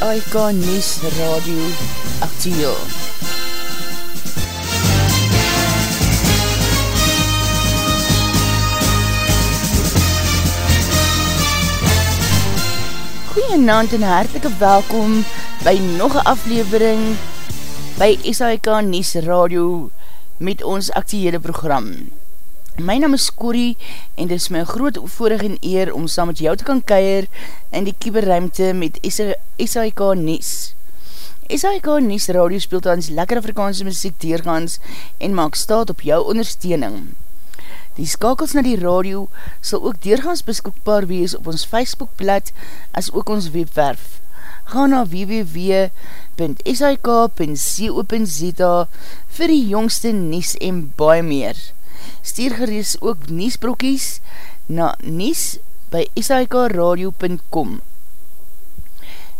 SAIK Nies Radio Actiel. Goeienavond en hartelike welkom by nog een aflevering by SAIK Nies Radio met ons actiele program. My naam is Corrie en dit is my groot voorig en eer om saam met jou te kan keir in die kieberruimte met SAIK Nies. SAIK Nies radio speelt ons lekker Afrikaanse muziek deurgaans en maak staat op jou ondersteuning. Die skakels na die radio sal ook deurgaans beskoekbaar wees op ons Facebookblad as ook ons webwerf. Ga na www.sik.co.za vir die jongste nies en baie meer stuur gerees ook niesbrokies na nies by sikradio.com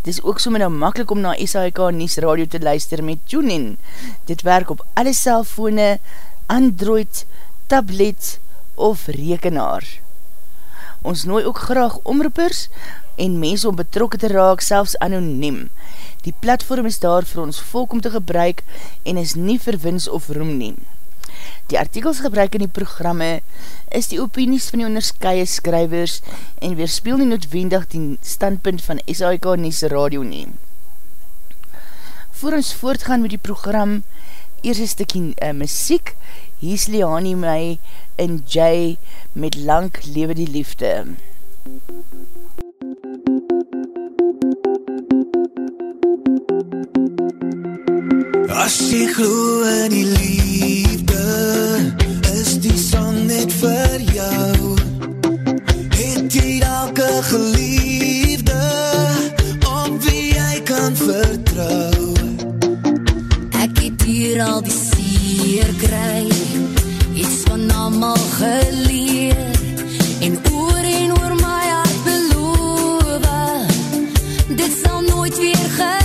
Dit is ook so my nou makkelijk om na SHK Nies Radio te luister met TuneIn. Dit werk op alle cellfone, Android, tablet of rekenaar. Ons nooi ook graag omroepers en mense om betrokken te raak, selfs anoniem. Die platform is daar vir ons volk om te gebruik en is nie verwins of roem neem. Die artikels gebruik in die programme is die opinies van die onderskeie skrywers en weerspeel nie noodwendig die standpunt van SAIK Nies Radio neem. Voor ons voortgaan met die program, eers een stikkie uh, muziek, hier is Leani my en Jay met Lang Lewe die Liefde. As jy glo in die liefde elke geliefde op wie jy kan vertrou. Ek het hier al die seer kry iets van allemaal geleer en oor en oor my hart beloof dit sal nooit weer gebeur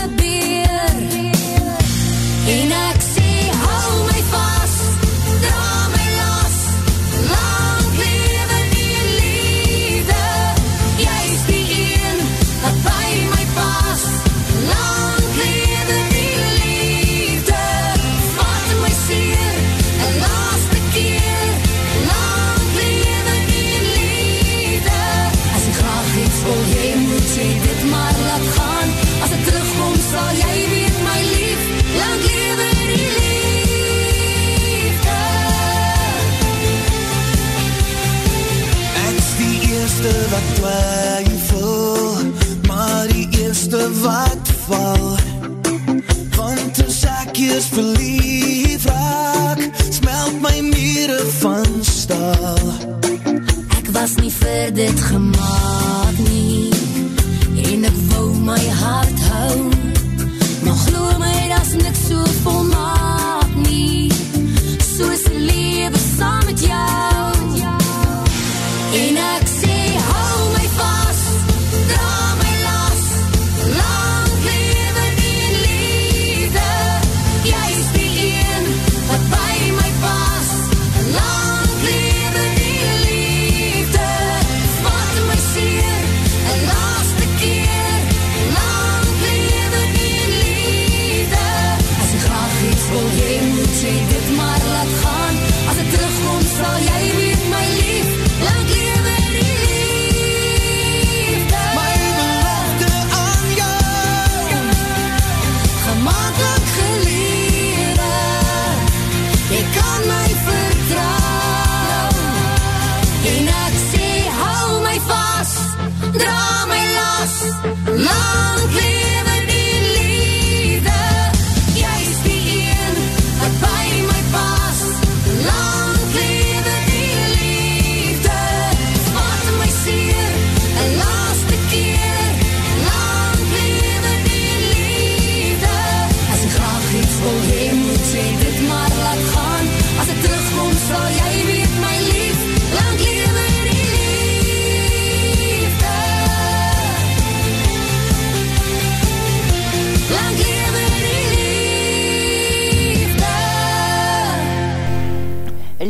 eers verlief raak Smelt my mire van staal Ek was nie vir dit gemaakt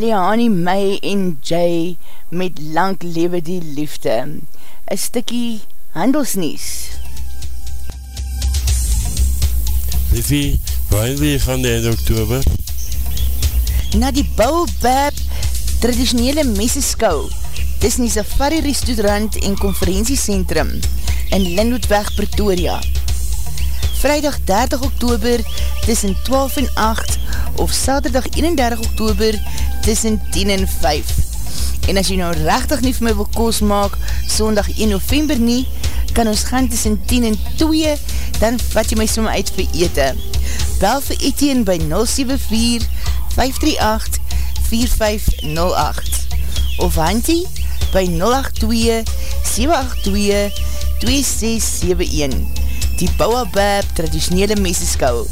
Leani May en Jay met Lang Lewe die Liefde. Een stikkie handelsnies. Liefie, waarin wil jy gaan die einde oktober? Na die Baobab traditionele messeskou dis in die Safari Restaurant en Conferentiecentrum in Linwoodweg, Pretoria. Vrijdag 30 oktober tussen 12 en 8 of Saterdag 31 oktober tussen 10 en 5. En as jy nou rechtig nie vir my wil koos maak, sondag 1 november nie, kan ons gaan tussen 10 en 2, dan vat jy my som uit vir ete. Bel vir Etienne by 074-538-4508 of Hantie by 082-782-2671 Die Bouwabab traditionele meseskou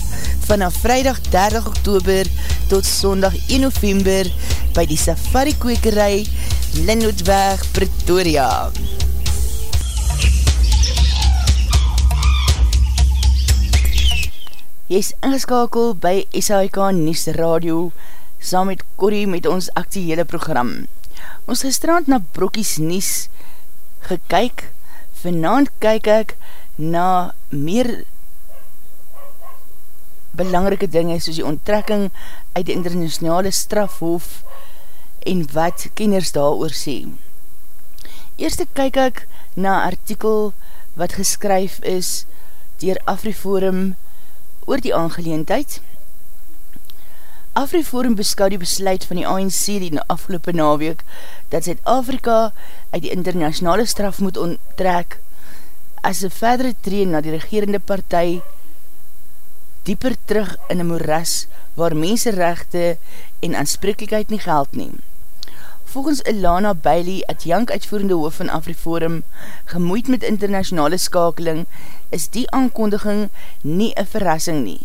vanaf vrijdag 30 oktober tot sondag 1 november by die safari kwekerij Linnootweg Pretoria. Jy is ingeskakel by SHK Nies Radio saam met Corrie met ons actiehele program. Ons gestrand na Brokkies Nies gekyk, vanavond kyk ek na meer belangrike dinge soos die onttrekking uit die internationale strafhof en wat kenners daar oor sê. Eerste kyk ek na artikel wat geskryf is dier Afriforum oor die aangeleendheid. Afriforum beskou die besluit van die ANC die in die afgelopen naweek dat Zuid-Afrika uit die internationale straf moet onttrek as een verdere treen na die regerende partij dieper terug in een moeras waar mensenrechte en aansprekelijkheid nie geld neem. Volgens Ilana Bailey, het jank uitvoerende hoof van Afriforum, gemoeid met internationale skakeling, is die aankondiging nie een verrassing nie.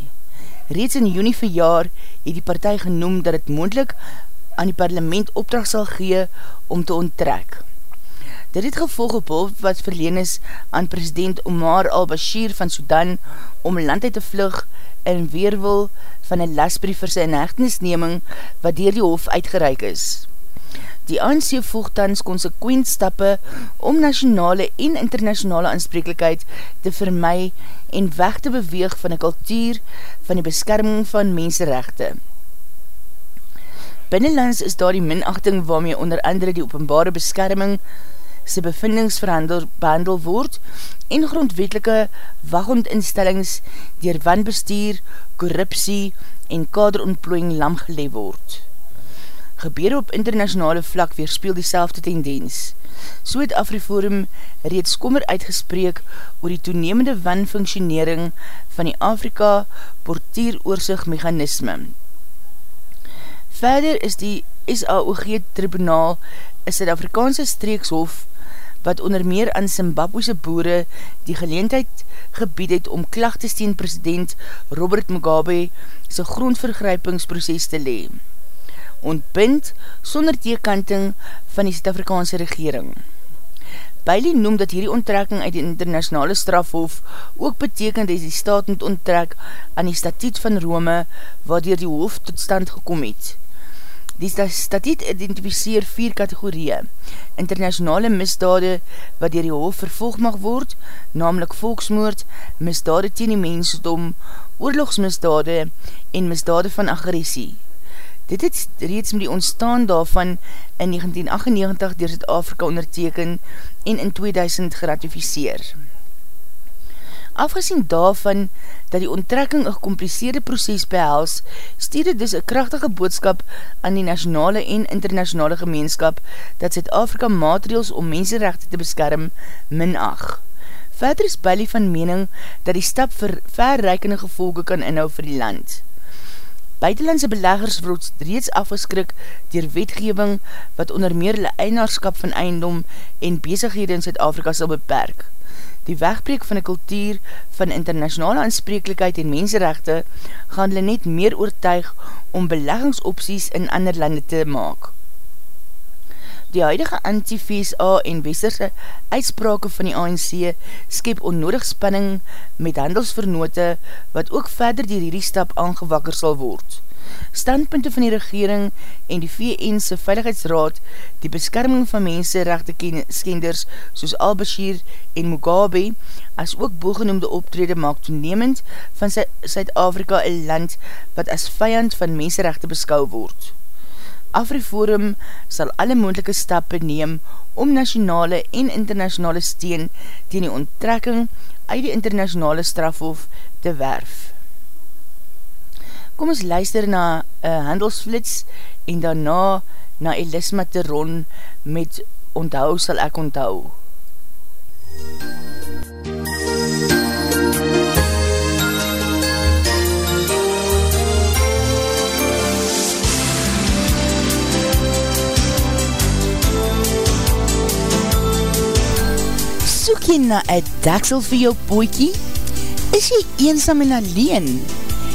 Reeds in juni verjaar het die partij genoem dat het moendlik aan die parlement opdracht sal gee om te onttrek. Dit het gevolg op hulp wat verleen is aan president Omar al-Bashir van Sudan om land uit te vlug in weerwil van een lasbrief vir sy inhechtenisneming wat dier die hof uitgereik is. Die ANC volg tans consequent stappe om nationale en internationale aansprekelijkheid te vermy en weg te beweeg van die kultuur van die beskerming van menserechte. Binnenlands is daar die minachting waarmee onder andere die openbare beskerming sy bevindings verhandel, behandel word en grondwetelike waghondinstellings dier wanbestuur, korruptie en kaderontplooiing lam geleef word gebeure op internationale vlak weerspeel die selfde tendens. So het Afriforum reeds kommer uitgespreek oor die toenemende wanfunksionering van die Afrika portieroorzicht mechanisme. Verder is die SAOG tribunaal is die Afrikaanse streekshof wat onder meer aan Zimbabwese boere die geleentheid gebied het om klachtes teen president Robert Mugabe sy grondvergrypingsproces te leem ontbind sonder teekanting van die Suid-Afrikaanse regering. Bailey noem dat hierdie onttrekking uit die internationale strafhof ook beteken dat die staat moet onttrek aan die statiet van Rome waardoor die hoofd tot stand gekom het. Die statiet identificeer vier kategorieën. Internationale misdade wat dier die hoofd vervolg mag word, namelijk volksmoord, misdade teen die mensdom, oorlogsmisdade en misdade van agressie. Dit het reeds met die ontstaan daarvan in 1998 door Zuid-Afrika onderteken en in 2000 geratificeer. Afgezien daarvan dat die onttrekking een gecompliceerde proces behels, stuur dit dus een krachtige boodskap aan die nationale en internationale gemeenskap dat Zuid-Afrika maatregels om mensenrechte te beskerm minag. Verder is Bailey van mening dat die stap vir verreikende gevolge kan inhou vir die land. Buitenlandse beleggers word reeds afgeskrik dier wetgeving wat onder meer hulle einaarskap van eiendom en bezighede in Zuid-Afrika sal beperk. Die wegbreek van die kultuur van internationale aansprekelijkheid en menserechte gaan hulle net meer oortuig om beleggingsopties in ander lande te maak. Die huidige anti-VSA en westerse uitsprake van die ANC skep onnodig spanning met handelsvernote wat ook verder die hierdie stap aangewakker sal word. Standpunte van die regering en die VN'se Veiligheidsraad die beskerming van mensenrechte skenders soos Al-Bashir en Mugabe as ook boogenoemde optrede maak toenemend van Suid-Afrika een land wat as vijand van mensenrechte beskou word. Afriforum sal alle moendelike stappe neem om nationale en internationale steen teen die onttrekking uit die internationale strafhof te werf. Kom ons luister na uh, handelsflits en daarna na Elisma Teron met Onthou sal ek onthou. Soek jy na een daksel vir jou poekie? Is jy eensam en alleen?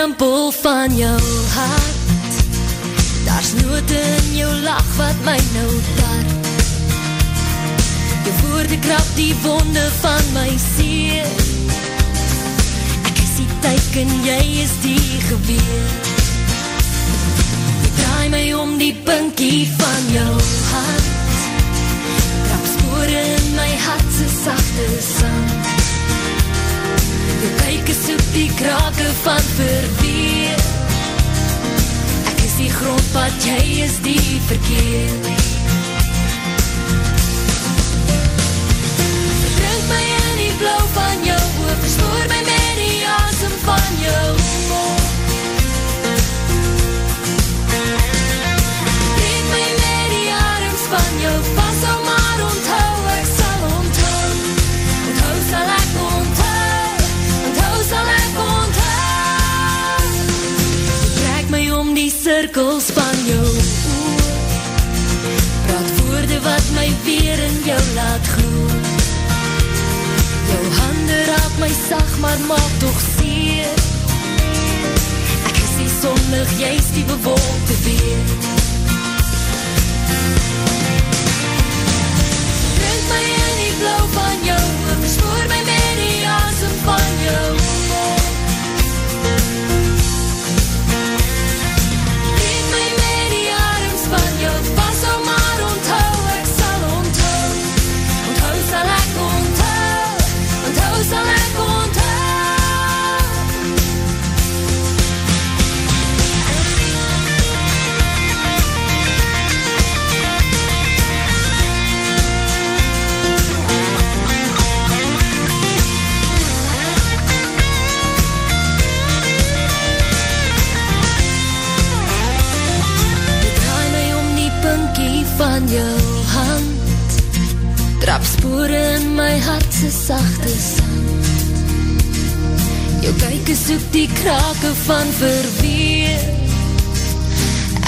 die drempel van jou hart. Daar's noot in jou lach wat my nou tart Jou woorde krap die wonde van my seer. Ek is die teiken, jy is die geweer. Jy draai my om die pinkie van jou hand Krap spore in my hartse sachte sand Jou kyk is op die krake van verweer die grondpad, jy is die verkeer. Drink my in die blauw van jou oog, verstoor my met die asem van jou cirkels van jou oor. Praat woorde wat my weer in jou laat groe Jou hande raak my sag maar maak toch seer. Ek is die sonlig, jy is die bewolkte weer. Drink my in die blauw van jou oor Spoor my met die asem van jou Hartse sachte sand. Jou kyk soek die krake van verweer.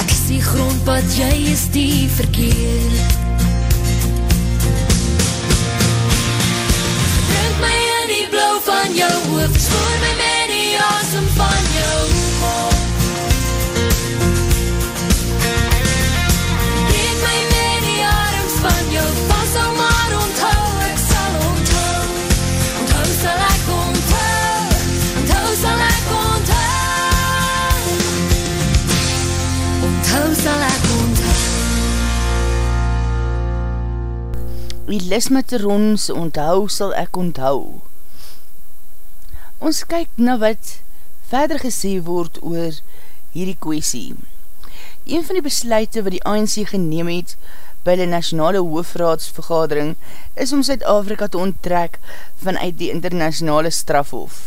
Ek is die grondpad, jy is die verkeer. Drink my in die blauw van jou hoofd Spoor my met die asem van jou mond Elisma Teron se onthou sal ek onthou. Ons kyk na wat verder gesê word oor hierdie kwestie. Een van die besluite wat die ANC geneem het by die nationale hoofraadsvergadering is om Zuid-Afrika te onttrek vanuit die internationale strafhof.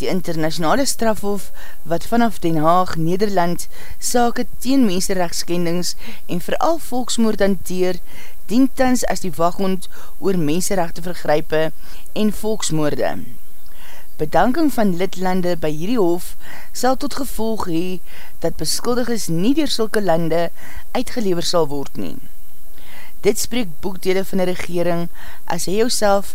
Die internationale strafhof wat vanaf Den Haag, Nederland, sake teen menserechtskendings en vooral volksmoord hanteer, dien tans as die waghond oor menserechte vergrype en volksmoorde. Bedanking van lidlande by hierdie hof sal tot gevolg hee dat beskuldigers nie dier sulke lande uitgelever sal word nie. Dit spreek boekdele van die regering as hy jouself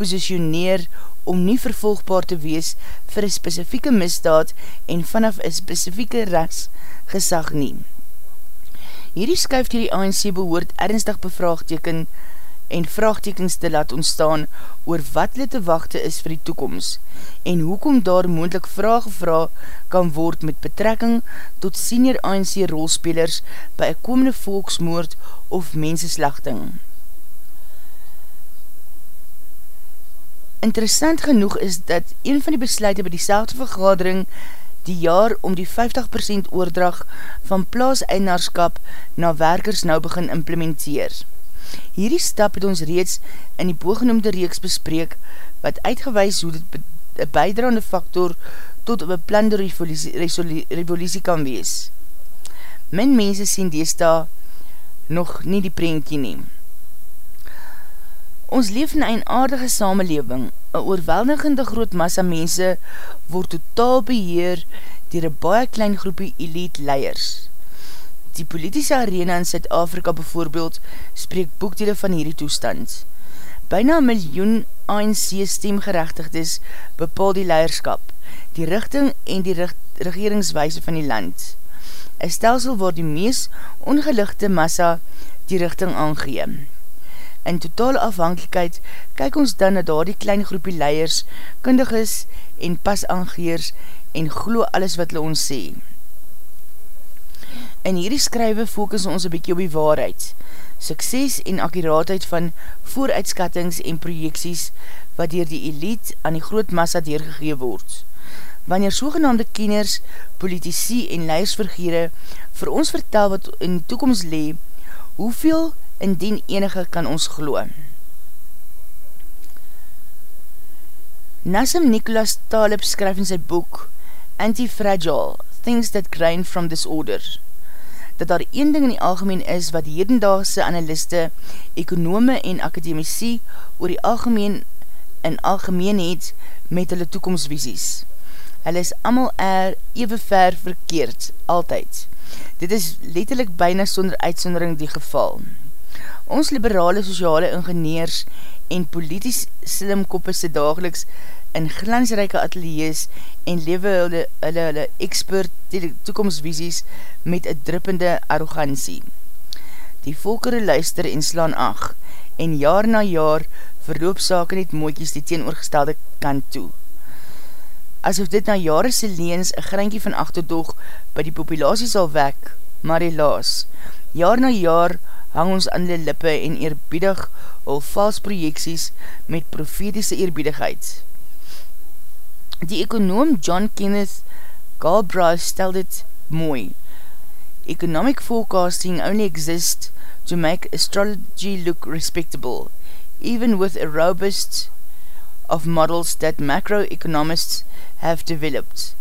positioneer om nie vervolgbaar te wees vir een spesifieke misdaad en vanaf een spesifieke ras gesag nie. Hierdie skuif die ANC behoort ernstig bevraagteken en vraagtekens te laat ontstaan oor wat hulle te wachte is vir die toekomst en hoekom daar moendlik vraag gevra kan word met betrekking tot senior ANC rolspelers by een komende volksmoord of menseslachting. Interessant genoeg is dat een van die besluite by die selfde vergadering die jaar om die 50% oordrag van plaas-einaarskap na werkers nou begin implementeer. Hierdie stap het ons reeds in die boogenoemde reeks bespreek wat uitgewees hoe dit een bijdraande factor tot een beplande revolutie kan wees. Min mense sien deesda nog nie die prentjie neem. Ons leef in een aardige samenleving. Een oorweldigende groot massa mense word totaal beheer dier een baie klein groepie elite leiers. Die politische arena in Zuid-Afrika bijvoorbeeld spreek boekdele van hierdie toestand. Bijna een miljoen ANC stemgerechtigdes bepaal die leierskap, die richting en die regeringswijse van die land. Een stelsel waar die mees ongelichte massa die richting aangeem. In totale afhankelijkheid kyk ons dan na daar die klein groepie leiers, kundiges en pasangeers en glo alles wat hulle ons sê. In hierdie skrywe focus ons een bykie op die waarheid, sukses en akkuraatheid van vooruitskattings en projeksies wat dier die elite aan die groot massa deurgegee word. Wanneer sogenaamde kenners, politici en leiersvergere vir ons vertel wat in toekomst lee, hoeveel indien enige kan ons glo. Nassim Nicholas Talib skryf in sy boek Anti-Fragile, Things That Grind From Disorder, dat daar een ding in die algemeen is wat hedendaagse analiste, ekonome en akademici oor die algemeen in algemeen het met hulle toekomstvisies. Hulle is allemaal er even ver verkeerd, altyd. Dit is letterlijk byna sonder uitsondering die geval. Ons liberale sociale ingenieurs en politisch slimkoppe se dageliks in glansrijke ateliers en lewe hulle hulle, hulle expert toekomstvisies met een drippende arrogantie. Die volkere luister en slaan ag en jaar na jaar verloop sake net mooikies die teenoorgestelde kant toe. Asof dit na jare se leens een greinkie van achterdoog by die populatie sal wek, maar helaas, jaar na jaar hang ons aan die lippe en eerbiedig al vals projeksies met profetiese eerbiedigheid. Die ekonoom John Kenneth Galbraith stel dit mooi. Economic forecasting only exists to make astrology look respectable, even with a robust of models that macroeconomists have developed.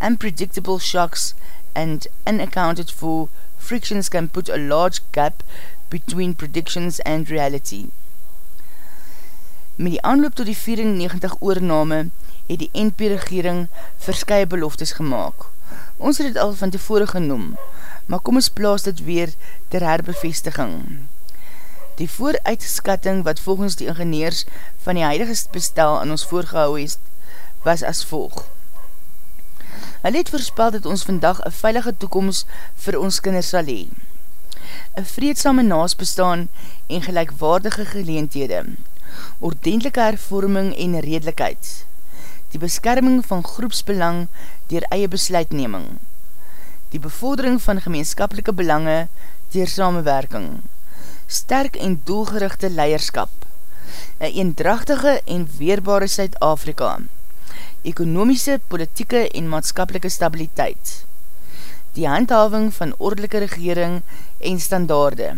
Unpredictable shocks and unaccounted for frictions can put a large gap between predictions and reality. Met die aanloop tot die 94 oorname het die NP-regering verskye beloftes gemaakt. Ons het het al van tevore genoem, maar kom ons plaas dit weer ter herbevestiging. Die vooruitskatting wat volgens die ingenieurs van die huidige bestel aan ons voorgehou is, was as volg. Hy het voorspel dat ons vandag een veilige toekomst vir ons kinders sal hee. Een vreedsame naasbestaan en gelijkwaardige geleentede, ordentelike hervorming en redelijkheid, die beskerming van groepsbelang dier eie besluitneming, die bevordering van gemeenskapelike belange dier samenwerking, sterk en doelgerichte leierskap, een eendrachtige en weerbare Suid-Afrika, ekonomiese, politieke en maatskapelike stabiliteit, die handhaving van ordelike regering en standaarde,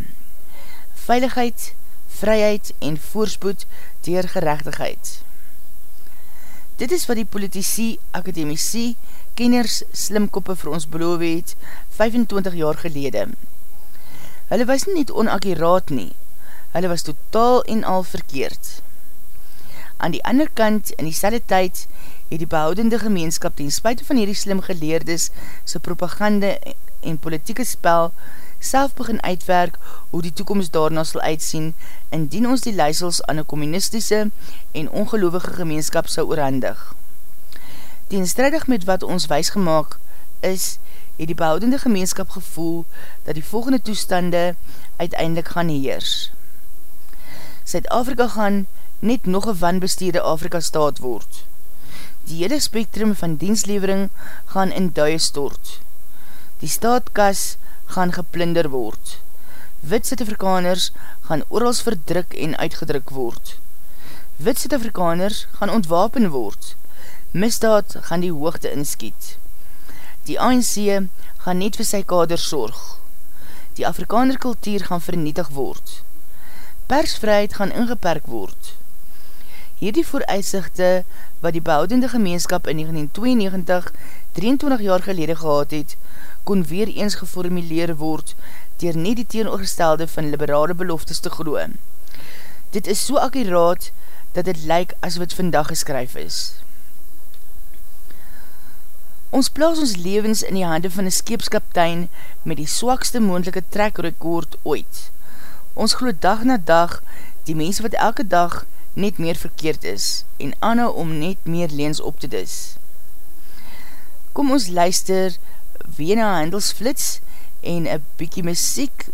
veiligheid, vryheid en voorspoed dier gerechtigheid. Dit is wat die politici, akademici, kenners, slimkoppe vir ons beloof het 25 jaar gelede. Hulle was nie net onakkiraat nie, hulle was totaal en al verkeerd. Aan die ander kant, in die selle tyd, het die behoudende gemeenskap ten spuite van hierdie slim geleerdes sy propagande en politieke spel self begin uitwerk hoe die toekomst daarna sal uitsien indien ons die leisels aan een communistische en ongeloovige gemeenskap sal oorhandig. Teenstrijdig met wat ons wees gemaakt is, het die behoudende gemeenskap gevoel dat die volgende toestande uiteindelik gaan heers. Zuid-Afrika gaan net nog een wanbestuurde Afrika staat word. Die hele spektrum van dienslevering gaan in duie stort. Die staatkas gaan geplinder word. Wit Zuid-Afrikaners gaan oorals verdruk en uitgedruk word. Wit Zuid-Afrikaners gaan ontwapen word. Misdaad gaan die hoogte inskiet. Die ANC gaan net vir sy kader sorg. Die Afrikaner kultuur gaan vernietig word. Persvryheid gaan ingeperk word. Hierdie vooruitzichte wat die behoudende gemeenskap in 1992, 23 jaar gelede gehad het, kon weer eens geformuleer word dier nie die teenoorgestelde van liberale beloftes te groe. Dit is so akkiraat dat het lyk as wat vandag geskryf is. Ons plaas ons levens in die hande van een skeepskaptein met die swakste moendelike trekrekord ooit. Ons glo dag na dag die mense wat elke dag net meer verkeerd is en anhou om net meer leens op te dis. Kom ons luister weer na handelsflits en een bykie muziek.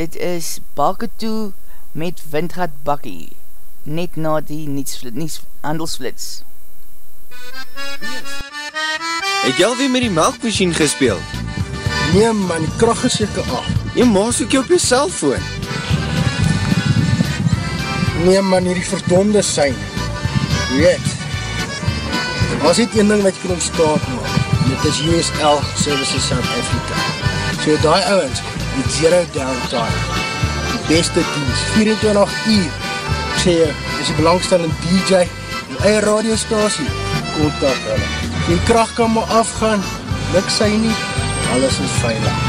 Dit is Bakke toe met Windgat Bakkie net na die niets, handelsflits. Het jy alweer met die melkmachine gespeeld? Nee man, die kracht is jyke af. Jy maas ook jy op jy cellfoon. Nee man, hier die verdonde sein. Weet, as dit een ding wat jy kan ontstaan maak, dit is USL Services South Africa. So die ouwens, die zero downtime, die beste dienst, 24 uur, ek sê jy, is die belangstellende DJ, die eie radiostasie, kontak hulle die kracht kan maar afgaan, luk sy nie, alles is veilig.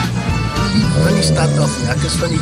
Van die stad af, ek is van die,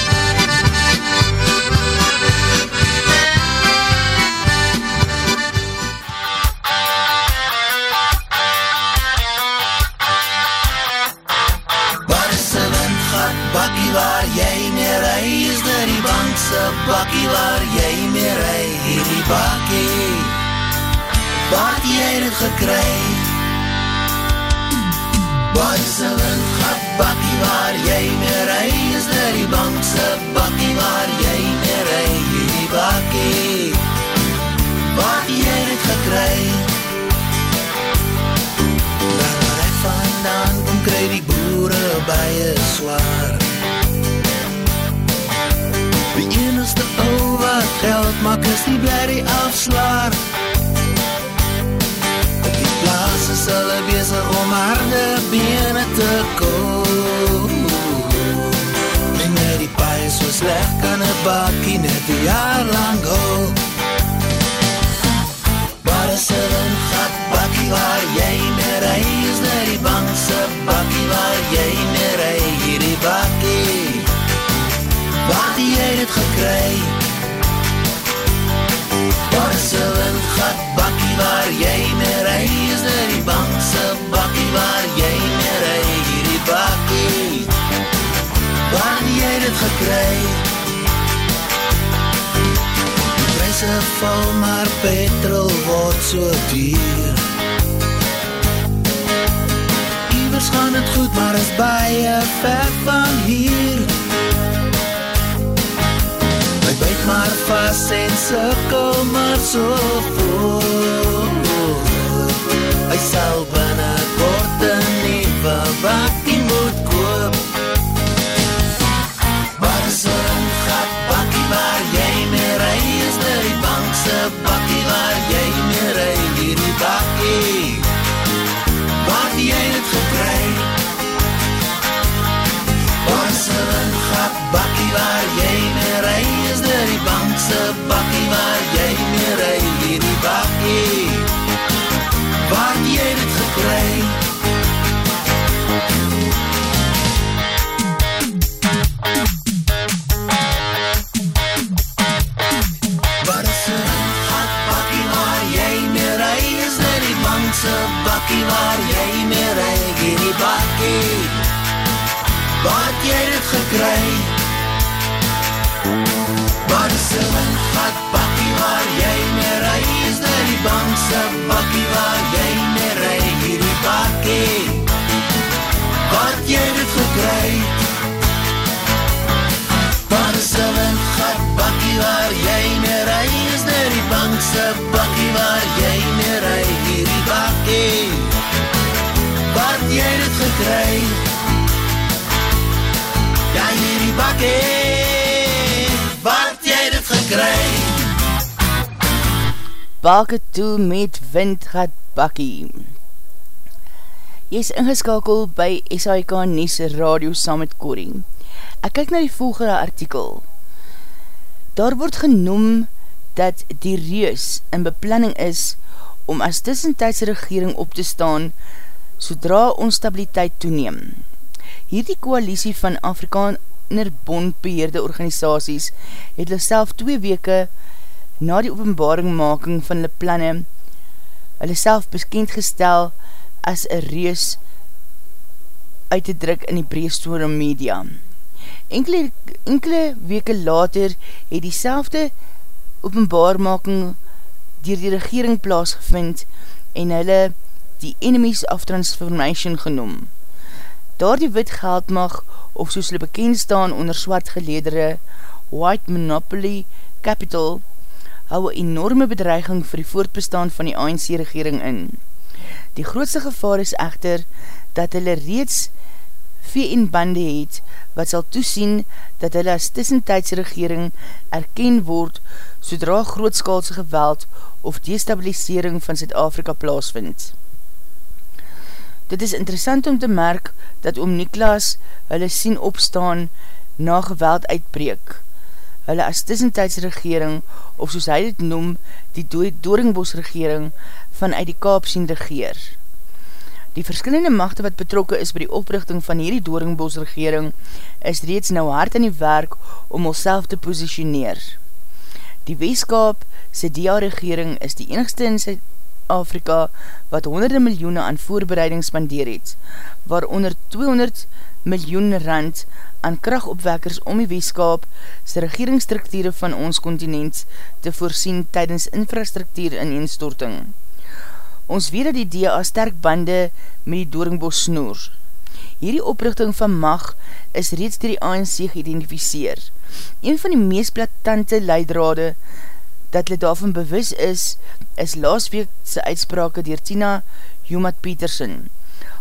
Bakkie waar jy meer rij, hierdie bakkie, wat jy het gekry. Baise wind gat bakkie waar jy meer rij, is dit die bankse bakkie waar jy meer rij, hierdie bakkie, wat jy het gekry. Waar ek vandaan kom, kry die boere baie Die enigste ou wat geld maak is die bly die afslaar. Op die plaas is hulle bezig om harde bene te koop. En met die paai so sleg kan een bakkie net een jaar lang hou. Waar is er een gat bakkie waar jy mee reis Naar die bankse bakkie waar jy mee reis jy dit gekry Waar is er een gat bakkie waar jy meer rij Is net die bankse bakkie waar jy meer rij Hierdie bakkie. Waar die jy dit gekry prijse val maar petrol word so duur. Iwers gaan het goed maar is baie ver van hier My buit maar vast en sikkel maar so voort Hy sal binnenkort een nieuwe bakkie Waar het jy dit gekry Bakke toe met windgat bakkie. Jy is ingeskakel by SAIK Nies Radio saam met Corrie. Ek kyk na die volgende artikel. Daar word genoem dat die reus in beplanning is om as tussentijdse regering op te staan sodra onstabiliteit toeneem. Hierdie koalisie van Afrikaner bondbeheerde organisaties het hulle self twee weke na die openbaringmaking van hulle planne hulle self bekendgestel as een reus uit te druk in die breestore media. Enkele, enkele weke later het die selfde openbaarmaking dier die regering plaasgevind en hulle die Enemies of Transformation genoem. Daar die wit geld mag, of soos hulle bekend staan onder swart geledere White Monopoly Capital, hou een enorme bedreiging vir die voortbestaan van die ANC-regering in. Die grootste gevaar is echter dat hulle reeds VN-bande het wat sal toesien dat hulle as tussentijds regering erken word sodra grootskaalse geweld of destabilisering van Zuid-Afrika plaasvind. Dit is interessant om te merk dat oom Niklas hulle sien opstaan na geweld uitbreek. Hulle as tussentijds regering, of soos hy dit noem, die Doringbos regering vanuit die Kaap sien regeer. Die verskillende machte wat betrokke is by die oprichting van hierdie Doringbos regering is reeds nou hard in die werk om ons te positioneer. Die Weeskaap, sy DIA-regering, is die enigste in sy Afrika wat honderde miljoene aan voorbereiding spandeer het, waaronder 200 miljoen rand aan krachtopwekkers om die weeskaap sy regeringsstrukture van ons continent te voorsien tydens infrastruktuur in eenstorting. Ons weet dat die DA sterk bande met die Doringbos snoer. Hierdie oprichting van mag is reeds dier die ANC geïdentificeer. Een van die meest platante leidrade dat hulle daarvan bewus is, is laasweekse uitsprake dier Tina Jumat Peterson.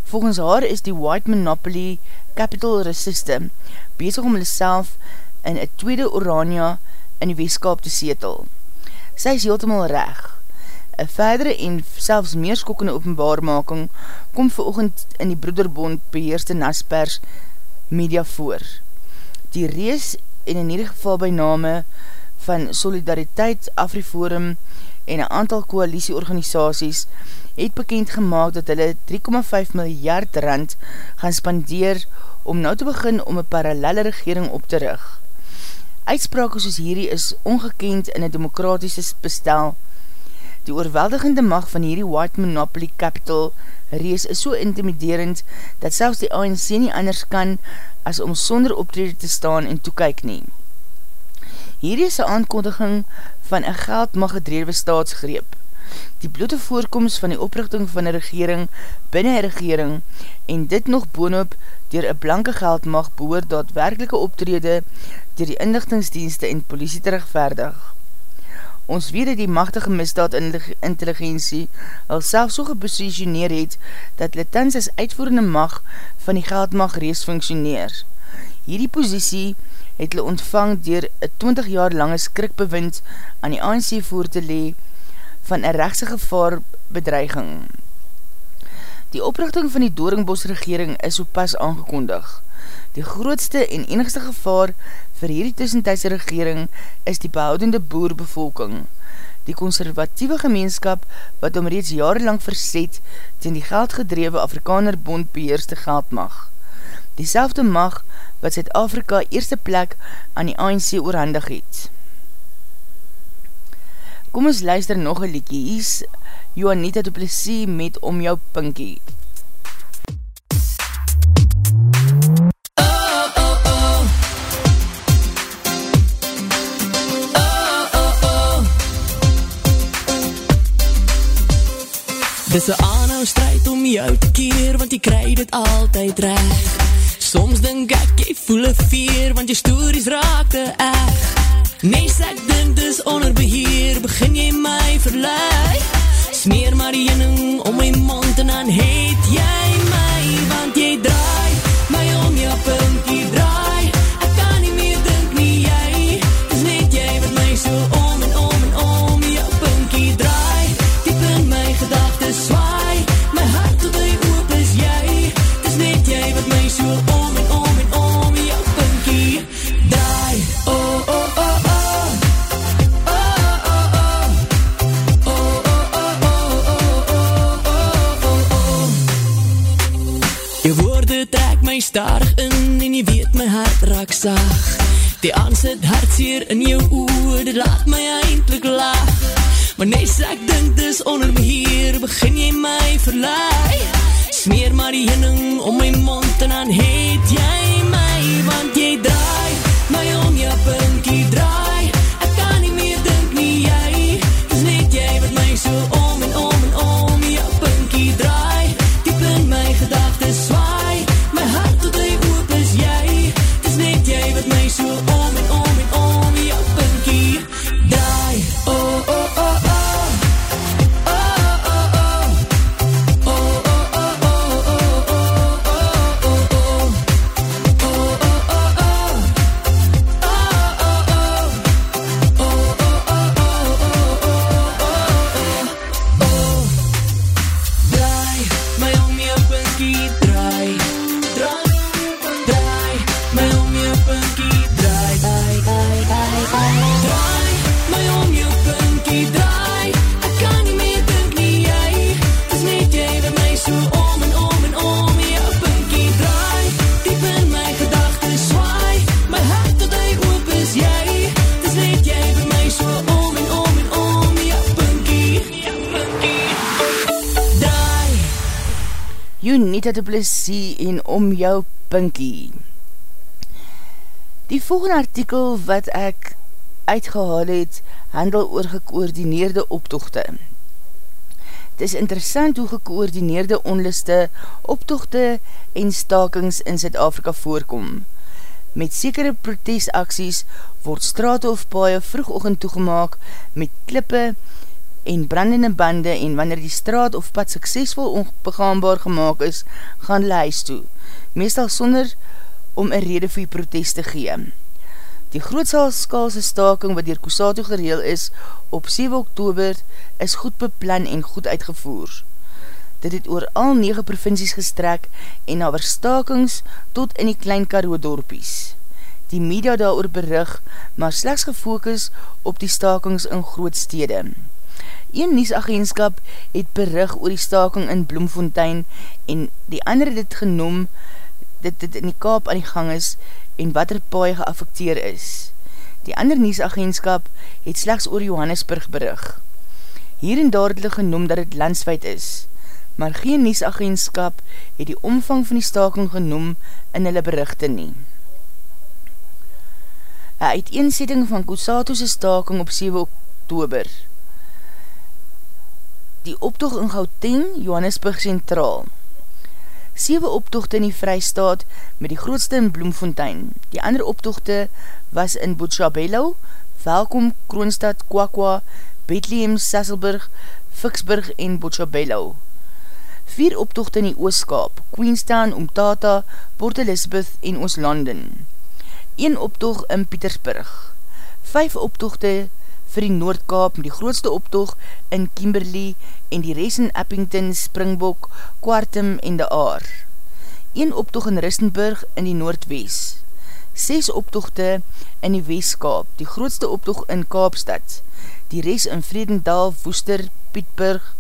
Volgens haar is die White Monopoly Capital Resiste bezig om hulle self in een tweede Orania in die weeskap te setel. Sy is heeltemal reg. Een verdere en selfs meer skokkende openbaarmaking kom veroogend in die Broederbond beheerste Naspers media voor. Die rees en in hierdie geval by name van Solidariteit, Afriforum en een aantal koalisieorganisaties het bekend gemaakt dat hulle 3,5 miljard rand gaan spandeer om nou te begin om een parallelle regering op te rig. Uitsprake soos hierdie is ongekend in een demokratische bestel. Die oorweldigende mag van hierdie White Monopoly Capital rees is so intimiderend dat selfs die ANC nie anders kan as om sonder optrede te staan en toekyk nie. Hierdie is een aankondiging van een geld mag gedrewe staatsgreep. Die blote voorkomst van die oprichting van een regering binnen een regering en dit nog boonop dier een blanke geld mag behoor daadwerkelike optrede dier die inlichtingsdienste en politie terugverdig. Ons weet dat die machtige misdaad intelligentie al self so gepositioneer het dat Litans as uitvoerende mag van die geld mag rees functioneer. Hierdie posiesie het hulle ontvang dier een 20 jaar lange skrikbewind aan die ANC voor te lee van een rechtse gevaar bedreiging. Die oprichting van die Doringbos regering is so pas aangekondig. Die grootste en enigste gevaar vir hierdie tussentijdse regering is die behoudende boerbevolking. Die conservatieve gemeenskap wat om reeds jarenlang verzet ten die geldgedrewe Afrikaner bond beheerste geld mag. Die mag wat Zuid-Afrika eerste plek aan die ANC oorhandig het. Kom ons luister nog een liekie, hier is Johanita Duplessis met Om Jou Pinkie. Dis een aanhou strijd om jou te keer, want jy krij dit altyd recht. Soms denk ek, jy voel een veer, want jy stories raak te. Nee, ek dink dis onder beheer, begin jy my verlei. Smeer maar die jening om my mond en dan heet jy Plesie en om jou pinkie Die volgende artikel wat ek uitgehaal het, handel oor gekoordineerde optochte. Het is interessant hoe gekoordineerde onliste, optochte en stakings in Zuid-Afrika voorkom. Met sekere protestaksies word straat of paie vroegochtend toegemaak met klippe en brandende bande en wanneer die straat of pad suksesvol onbegaanbaar gemaakt is, gaan hulle huis toe. Meestal sonder om een rede vir die protest te gee. Die grootsalskaalse staking wat dier Kusato gereel is op 7 oktober is goed beplan en goed uitgevoer. Dit het oor al 9 provincies gestrek en na verstakings tot in die klein karo dorpies. die media daar oor berig, maar slechts gefokus op die stakings in grootstede. Een niesagentskap het berig oor die staking in Bloemfontein en die ander het het genoem dat dit in die kaap aan die gang is en wat er paai geaffekteer is. Die ander niesagentskap het slechts oor Johannesburg berig. Hier en daar het genoem dat het landswijd is, maar geen niesagentskap het die omvang van die staking genoem in hulle berichte nie. Een uiteensetting van Kusato's staking op 7 oktober. Die optocht in Gauteng, Johannesburg Centraal. 7 optochte in die Vrijstaat met die grootste in Bloemfontein. Die andere optochte was in Botshabelo, Welkom, Kroonstad, Kwakwa, Bethlehem, Sasselburg, Ficksburg en Botshabelo. Vier optochte in die Ooskaap, Queenstown, Omtata, Port Elizabeth en Ooslanden. Een optocht in Pietersburg. Vijf optochte vir die Noordkaap met die grootste optocht in Kimberley en die res in Eppington, Springbok, Kwartum en de Aar. Een optocht in Ristenburg in die Noordwees. Ses optochte in die Weeskaap, die grootste optocht in Kaapstad, die res in Vredendal, Woester, Pietburg,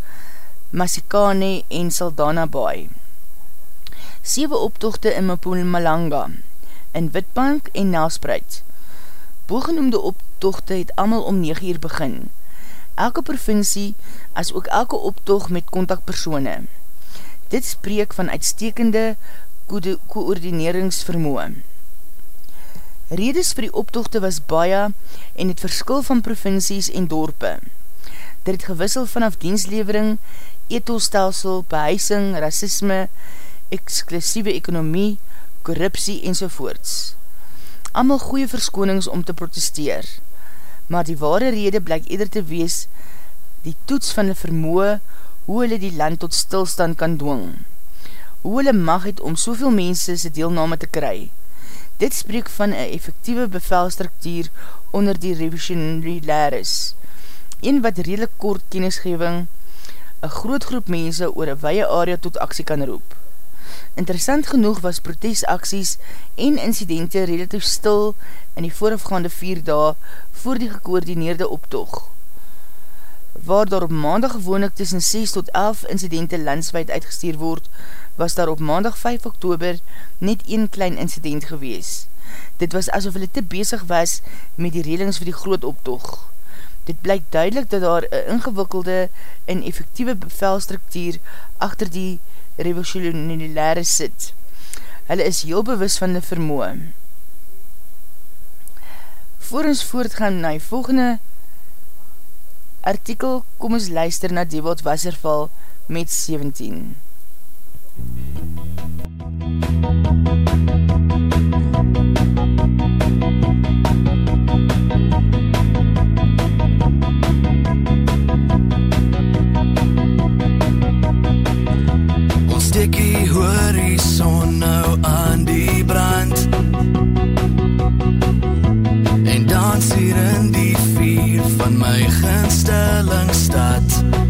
Masikane en Saldana Baai. Sewe optochte in Mapumalanga, in Witbank en Nelspreid. Boogenoemde optochte het amal om 9 uur begin. Elke provincie, as ook elke optocht met kontakpersone. Dit spreek van uitstekende koordineringsvermoe. Redes vir die optochte was baie en het verskil van provincies en dorpe. Dit het gewissel vanaf dienslevering, ethelstelsel, behuising, racisme, eksklusieve ekonomie, korruptie en sovoorts. Amal goeie verskonings om te protesteer, maar die ware rede blyk eerder te wees die toets van die vermoe hoe hulle die land tot stilstand kan dwing. Hoe hulle mag het om soveel mense sy deelname te kry. Dit spreek van een effectieve bevelstruktuur onder die revisionary laris. Een wat redelijk kort kennisgeving een groot groep mense oor een weie area tot aksie kan roep. Interessant genoeg was protestaksies en incidente relatief stil in die voorafgaande vier dae voor die gekoordineerde optoog. Waar daar op maandag gewoonlik tussen 6 tot 11 incidente landswijd uitgesteer word, was daar op maandag 5 oktober net een klein incident gewees. Dit was asof hulle te bezig was met die relings vir die groot optoog. Dit blyk duidelik dat daar een ingewikkelde en effectieve bevelstruktuur achter die revolutionaire sit. Hulle is heel bewus van die vermoe. Voor ons voortgaan na die volgende artikel, kom ons luister na Dewald Wasserval met 17. stikkie dans hier in die vier van my gunstellingstad Te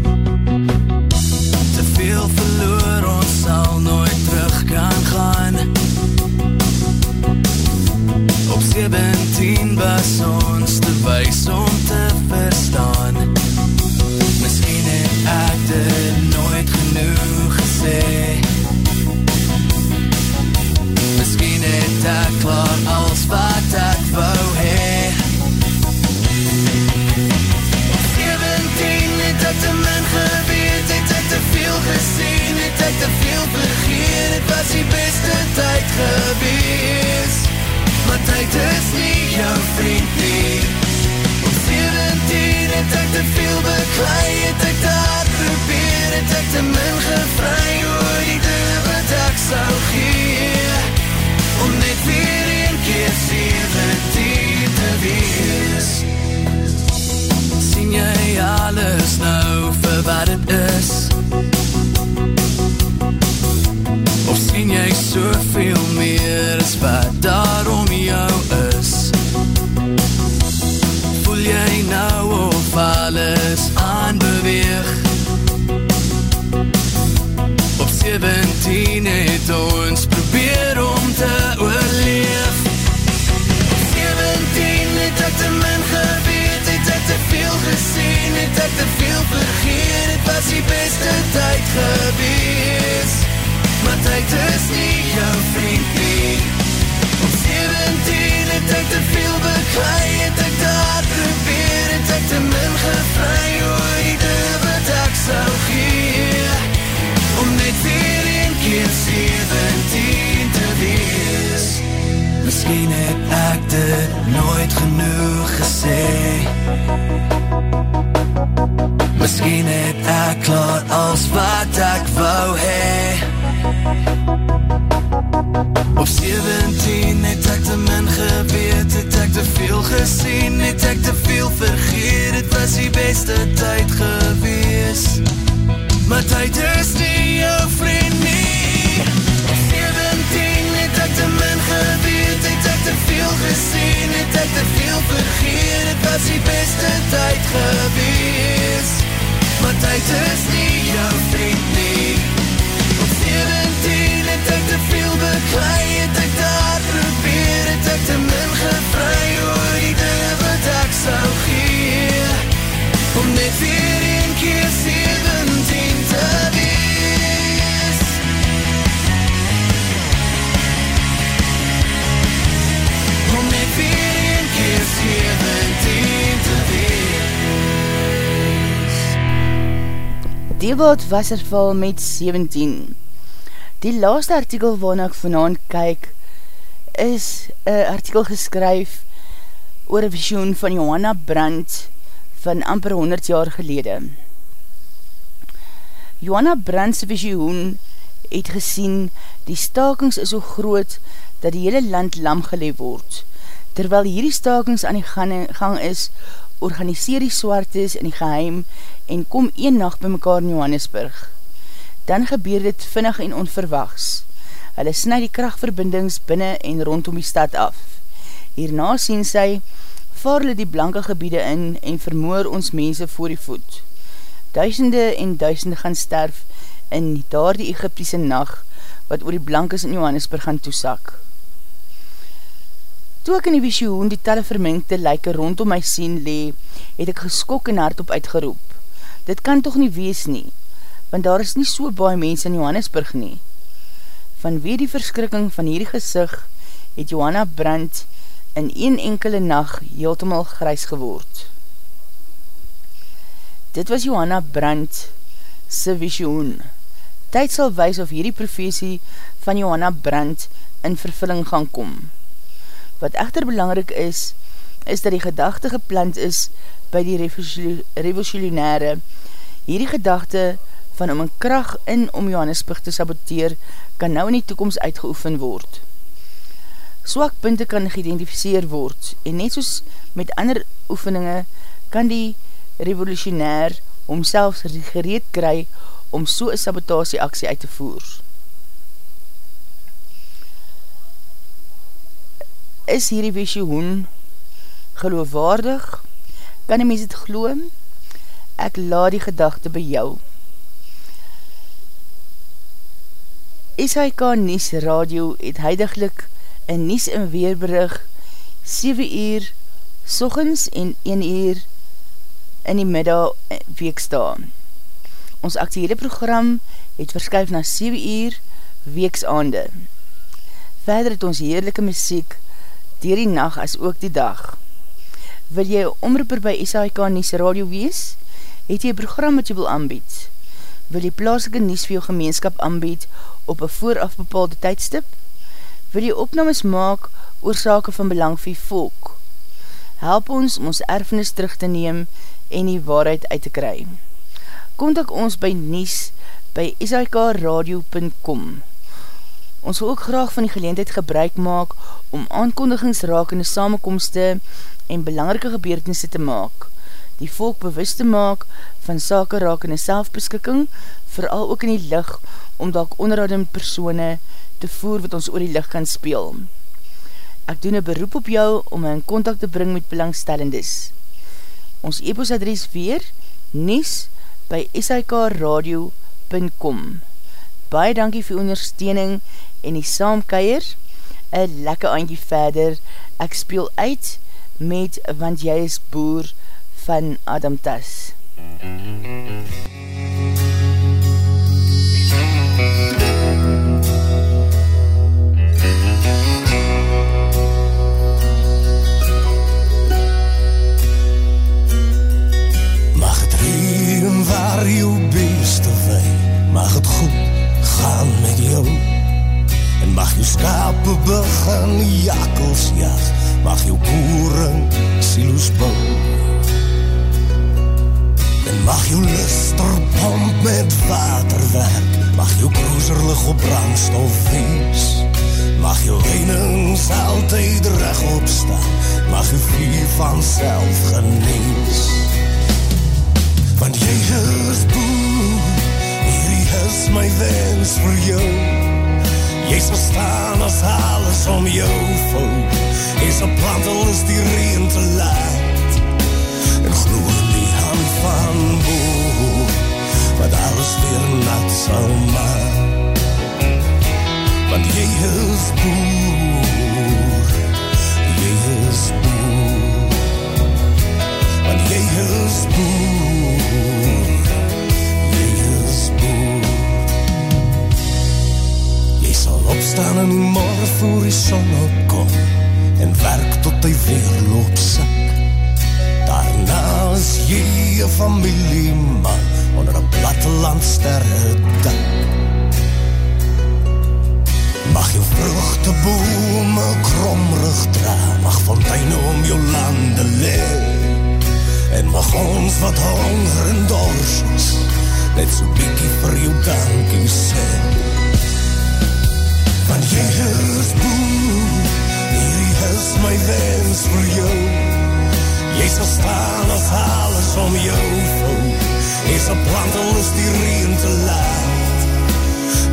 Op 17 het ek te min geweet. Het ek te veel gesien Het ek te veel vergeet. Het was die beste tyd gewees. Maar tyd is nie jou vriend nie. Op 17 het ek te min geweet. Het ek te veel gesien Het ek te veel vergeet. Het was die beste tyd gewees. Maar tyd is nie jou vriend nie. Op 17 het ek te veel beklei Het te min gevry Oor die dinge wat ek sou gee. Om net weer een keer 17 te wees. Om net weer een keer 17 te wees. Deelwoud Wasserval met 17 Die laaste artikel waarna ek vanavond kyk is een artikel geskryf oor een visioen van Johanna Brandt van amper 100 jaar gelede. Johanna Brandtse visioen het gesien die stakings is so groot dat die hele land lam geleef word. Terwyl hierdie stakings aan die gang is, organiseer die swartes in die geheim en kom een nacht by mekaar in Johannesburg. Dan gebeur dit vinnig en onverwachts. Hulle snij die krachtverbindings binnen en rondom die stad af. Hierna sien sy, vaar hulle die blanke gebiede in en vermoor ons mense voor die voet. Duisende en duisende gaan sterf in daar die Egyptiese nacht wat oor die blankes in Johannesburg gaan toesak. Toe ek in die visioen die telle vermengte lyke rondom my sien lee, het ek geskok en hardop uitgeroep. Dit kan toch nie wees nie, want daar is nie so baie mense in Johannesburg nie. Vanweer die verskrikking van hierdie gesig, het Johanna Brandt in een enkele nacht heeltemal grys geword. Dit was Johanna Brandt se visioen. Tyd sal wees of hierdie profesie van Johanna Brandt in vervulling gaan kom. Wat echter belangrik is, is dat die gedachte geplant is by die revolutionaire. Hierdie gedachte van om een kracht in om Johannesburg te saboteer, kan nou in die toekomst uitgeoefen word. Swakpunte kan geïdentificeer word en net soos met ander oefeninge kan die revolutionair homself gereed kry om so een sabotasieaksie uit te voer. Is hierdie visioen geloofwaardig? Kan die mens het geloom? Ek laat die gedachte by jou. SHK Nies Radio het huidiglik in Nies en Weerbrug 7 uur sochens en 1 uur in die middag weeksta. Ons actiehele program het verskuif na 7 uur weeksaande. Verder het ons heerlijke muziek dier die nacht as ook die dag. Wil jy omroeper by SHK Nies Radio wees? Het jy een program wat jy wil aanbied? Wil jy plaaslike Nies vir jou gemeenskap aanbied op een vooraf bepaalde tydstip? Wil jy opnames maak oor sake van belang vir volk? Help ons om ons erfenis terug te neem en die waarheid uit te kry. Contact ons by Nies by shkradio.com Ons wil ook graag van die geleendheid gebruik maak om aankondigingsrakende samenkomste en belangrike gebeurtenisse te maak, die volk bewust te maak van sake rakende selfbeskikking, vooral ook in die licht om dalk onderhoudend persone te voer wat ons oor die licht kan speel. Ek doen een beroep op jou om my in contact te bring met belangstellendes. Ons e-postadres weer, nies by sikradio.com Baie dankie vir ondersteuning en die saamkeier, een lekke aandje verder, ek speel uit met Want Jy is Boer van Adam Tas. Mag jou skape begin jakkels jag, mag jou koering siloes bou. En mag jou lister pomp met waterwerk, mag jou cruiserlig op brandstof wees. Mag jou weinings altyd recht opstaan, mag jou vier van self genees. Want jy is boer, hierdie is my wens vir jou. Jy sal staan as alles om jou vou, jy sal plant al is die reen te laat, en glo in die hand van boer, wat alles weer nat sal maak. Want jy is boer, jy is boer, want jy is boer, sal opstaan in die morgen voor die son opkom, en werk tot hy weer loop sak. Daarna is jy een familieman, onder een platteland sterre dak. Mag jou vruchtebome kromrig dra, mag fonteine om jou lande leef. En mag ons wat honger en dors is, net so bykie vir jou dankie sê. Want jy is boer, hierdie is my wens vir jou. Jy sal staan as alles om jou vou, jy sal plant al is die reen te laat.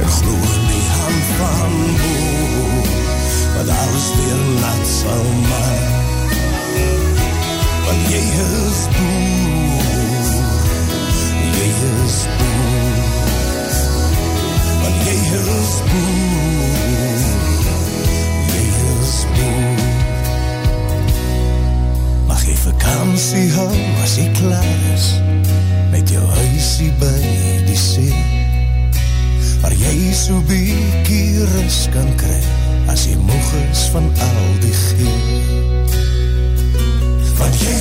En glo in die hand van boer, wat alles weer nat sal maak. Want jy is boer, jy is boer, vakantie hou as jy klaar is, met jou huisie by die see waar jy so bykie rus kan kry, as jy moeg is van al die gee. Want jy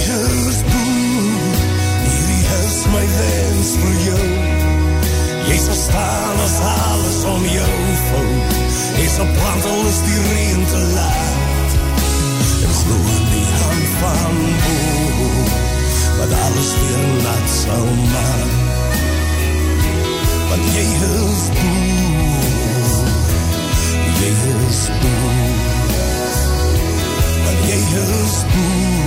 is boer, hierdie is my wens vir jou. Jy sal staan as alles om jou vou, jy sal plant al is die reen te laat. En glo in die hand van boer, wat alles weer nat sal maak. Want jy is boer, jy is boer, want jy is boer,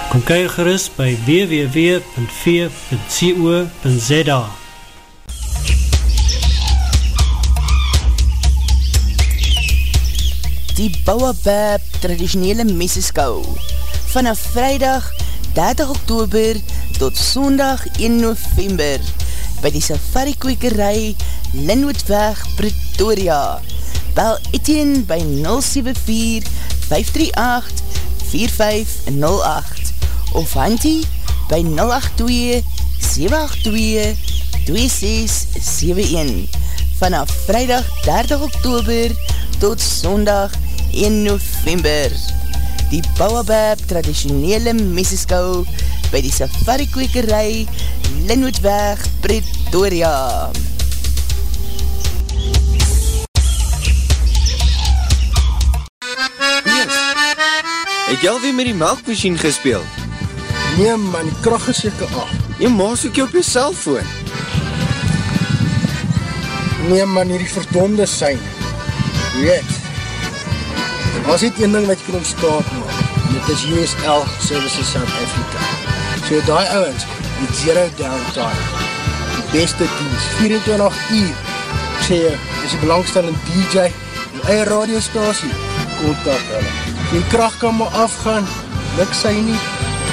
Kom kyk gerust by www.v.co.za Die Bouwabab traditionele meseskou. Vanaf vrijdag 30 oktober tot sondag 1 november by die safari kwekerij Linwoodweg Pretoria. Bel Etienne by 074 538 4508 of Hantie by 082 782 2671 vanaf vrijdag 30 oktober tot sondag 1 november. Die Bouwabab traditionele meseskou by die safari kwekerij Linwoodweg Pretoria. Wees, Het jy alweer met die melkmachine gespeeld? Nee man, die kracht is jyke af. Jy maas ook jy op jy cellfoon. Nee man, hier die verdonde sein. Weet, as dit een ding wat jy kan ontstaan maak, en dit is USL Services South Africa. So die ouwens, die zero downtime, die beste dienst, 24 uur, ek sê jy, is die belangstellende DJ, die eie radiostasie, kontak hulle. Die kracht kan maar afgaan, luk sy nie,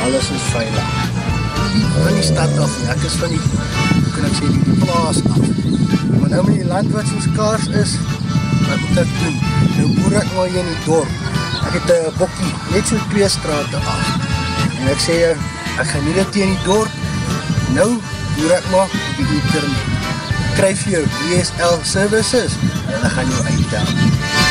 alles is veilig. Van die stad af, ek is van die, hoe kan ek sê, die plaas af. Maar nou met die land wat soos kaars is, wat moet ek doen? Nou boer ek maar hier in die dorp. Ek het een bokkie, net so twee straten af. En ek sê, ek gaan nie dit in die dorp, nou boer ek maar op die internet. Kryf jou DSL services, en ek gaan jou uitdaan.